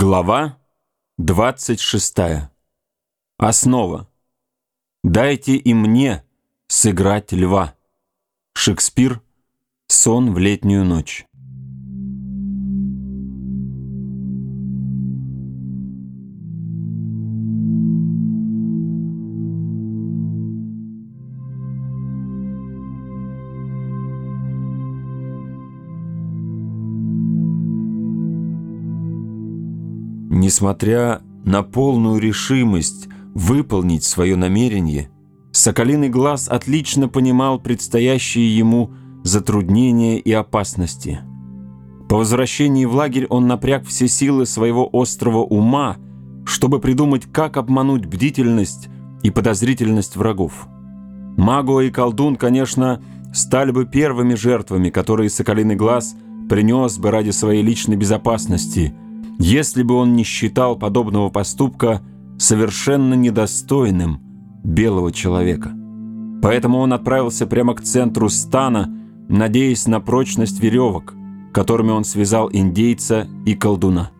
Глава 26. Основа. Дайте и мне сыграть льва. Шекспир. Сон в летнюю ночь. Несмотря на полную решимость выполнить свое намерение, Соколиный глаз отлично понимал предстоящие ему затруднения и опасности. По возвращении в лагерь он напряг все силы своего острого ума, чтобы придумать, как обмануть бдительность и подозрительность врагов. Магуа и колдун, конечно, стали бы первыми жертвами, которые Соколиный глаз принес бы ради своей личной безопасности – если бы он не считал подобного поступка совершенно недостойным белого человека. Поэтому он отправился прямо к центру стана, надеясь на прочность веревок, которыми он связал индейца и колдуна.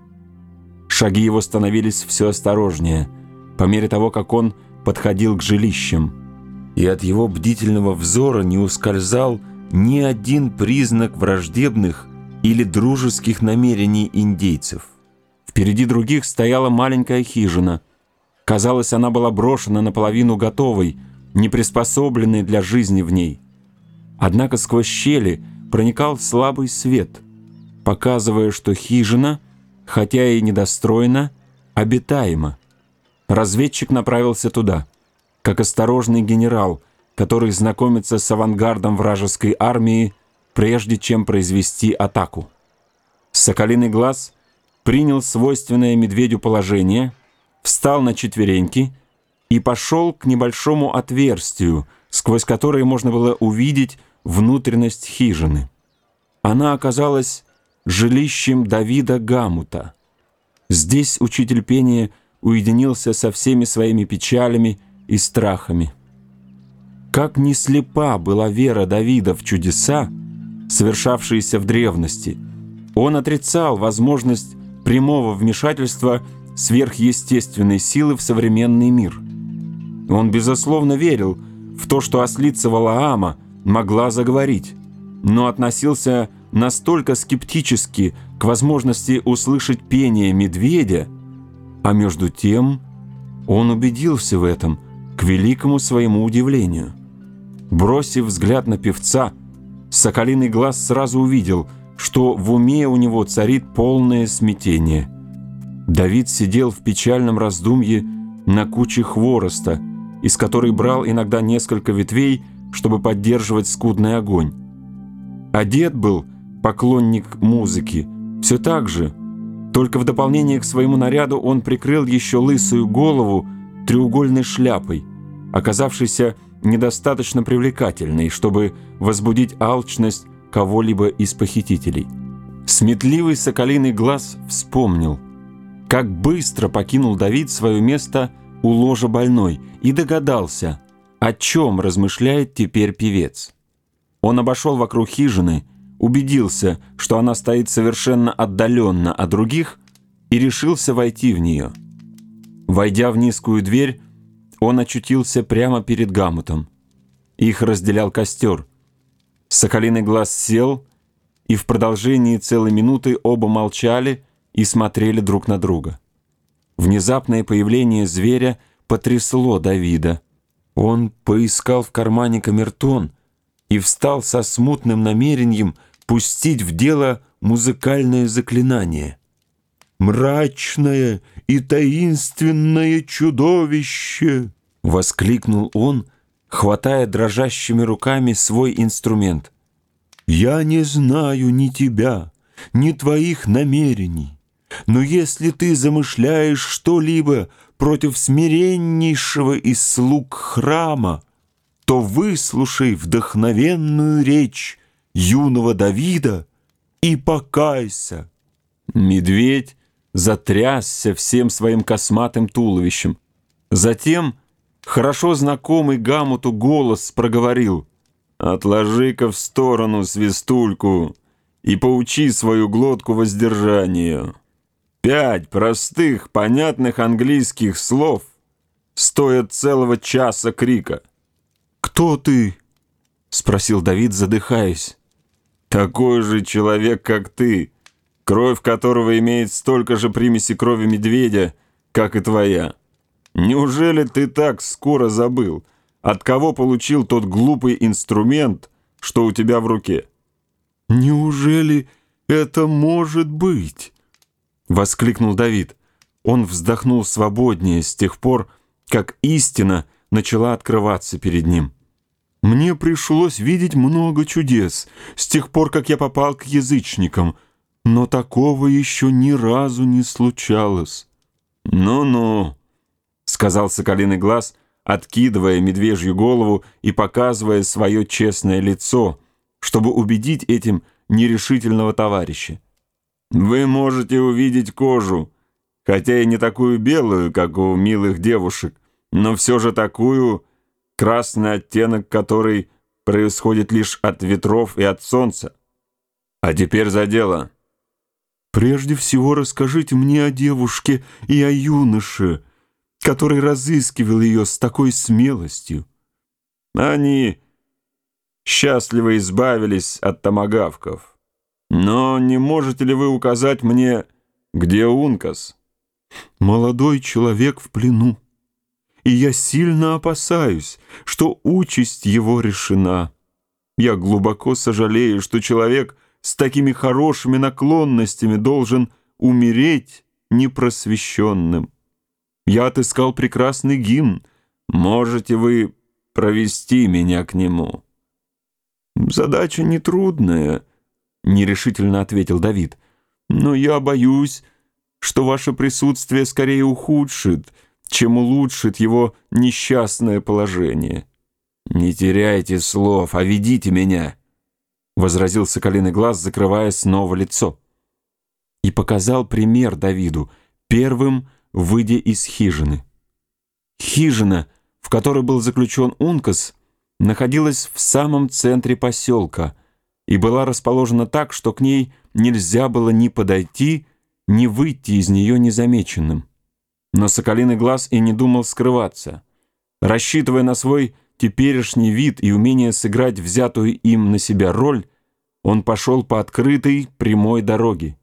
Шаги его становились все осторожнее, по мере того, как он подходил к жилищам, и от его бдительного взора не ускользал ни один признак враждебных или дружеских намерений индейцев. Впереди других стояла маленькая хижина. Казалось, она была брошена наполовину готовой, не приспособленной для жизни в ней. Однако сквозь щели проникал слабый свет, показывая, что хижина, хотя и недостроена, обитаема. Разведчик направился туда, как осторожный генерал, который знакомится с авангардом вражеской армии, прежде чем произвести атаку. Соколиный глаз — принял свойственное медведю положение, встал на четвереньки и пошел к небольшому отверстию, сквозь которое можно было увидеть внутренность хижины. Она оказалась жилищем Давида Гамута. Здесь учитель пения уединился со всеми своими печалями и страхами. Как не слепа была вера Давида в чудеса, совершавшиеся в древности, он отрицал возможность прямого вмешательства сверхъестественной силы в современный мир. Он, безусловно, верил в то, что ослица Валаама могла заговорить, но относился настолько скептически к возможности услышать пение медведя, а между тем он убедился в этом к великому своему удивлению. Бросив взгляд на певца, соколиный глаз сразу увидел – что в уме у него царит полное смятение. Давид сидел в печальном раздумье на куче хвороста, из которой брал иногда несколько ветвей, чтобы поддерживать скудный огонь. Одет был поклонник музыки, все так же, только в дополнение к своему наряду он прикрыл еще лысую голову треугольной шляпой, оказавшейся недостаточно привлекательной, чтобы возбудить алчность кого-либо из похитителей. Сметливый соколиный глаз вспомнил, как быстро покинул Давид свое место у ложа больной и догадался, о чем размышляет теперь певец. Он обошел вокруг хижины, убедился, что она стоит совершенно отдаленно от других, и решился войти в нее. Войдя в низкую дверь, он очутился прямо перед Гамутом. Их разделял костер — Соколиный глаз сел, и в продолжении целой минуты оба молчали и смотрели друг на друга. Внезапное появление зверя потрясло Давида. Он поискал в кармане камертон и встал со смутным намерением пустить в дело музыкальное заклинание. «Мрачное и таинственное чудовище!» — воскликнул он — хватая дрожащими руками свой инструмент. «Я не знаю ни тебя, ни твоих намерений, но если ты замышляешь что-либо против смиреннейшего из слуг храма, то выслушай вдохновенную речь юного Давида и покайся». Медведь затрясся всем своим косматым туловищем. Затем Хорошо знакомый Гамуту голос проговорил «Отложи-ка в сторону свистульку и поучи свою глотку воздержанию». Пять простых, понятных английских слов стоят целого часа крика. «Кто ты?» — спросил Давид, задыхаясь. «Такой же человек, как ты, кровь которого имеет столько же примеси крови медведя, как и твоя. Неужели ты так скоро забыл, от кого получил тот глупый инструмент, что у тебя в руке?» «Неужели это может быть?» — воскликнул Давид. Он вздохнул свободнее с тех пор, как истина начала открываться перед ним. «Мне пришлось видеть много чудес с тех пор, как я попал к язычникам, но такого еще ни разу не случалось». «Ну-ну», — сказал Соколиный глаз, откидывая медвежью голову и показывая свое честное лицо, чтобы убедить этим нерешительного товарища. Вы можете увидеть кожу, хотя и не такую белую, как у милых девушек, но все же такую, красный оттенок которой происходит лишь от ветров и от солнца. А теперь за дело. Прежде всего расскажите мне о девушке и о юноше, который разыскивал ее с такой смелостью. Они счастливо избавились от томагавков. Но не можете ли вы указать мне, где Ункас? Молодой человек в плену, и я сильно опасаюсь, что участь его решена. Я глубоко сожалею, что человек с такими хорошими наклонностями должен умереть непросвещенным. Я отыскал прекрасный гимн. Можете вы провести меня к нему? Задача нетрудная —— нерешительно ответил Давид. «Но я боюсь, что ваше присутствие скорее ухудшит, чем улучшит его несчастное положение». «Не теряйте слов, а ведите меня», — возразил Соколиный глаз, закрывая снова лицо. И показал пример Давиду, первым выйдя из хижины. Хижина, в которой был заключен Ункас, находилась в самом центре поселка — и была расположена так, что к ней нельзя было ни подойти, ни выйти из нее незамеченным. Но Соколиный глаз и не думал скрываться. Рассчитывая на свой теперешний вид и умение сыграть взятую им на себя роль, он пошел по открытой прямой дороге.